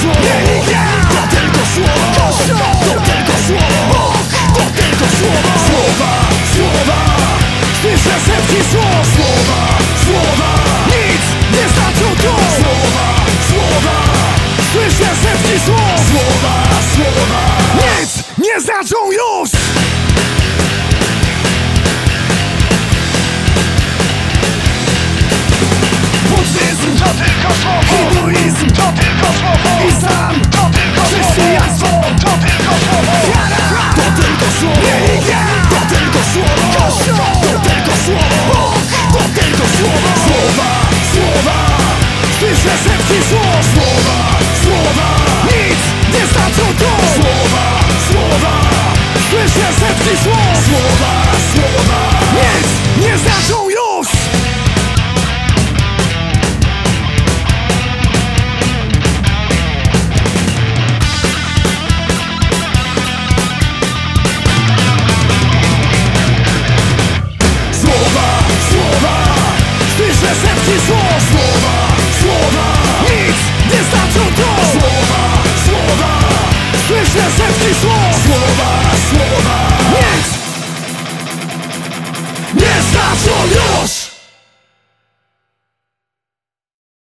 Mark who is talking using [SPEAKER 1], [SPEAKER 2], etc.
[SPEAKER 1] słowo Religia to tylko słowo to tylko słowo to tylko słowo Słowa, słowa Słyszę setki słów Słowa, słowa Nic nie znaczą tu Słowa, słowa Słyszę setki słów Słowa, słowa Nic nie znaczą już Słyszę setki słów. Słowa, słowa. Nic nie znaczą już. Słowa, słowa. Słyszę setki słów. Słowa, słowa. Nic nie znaczą to Słowa, słowa. Słyszę setki słów.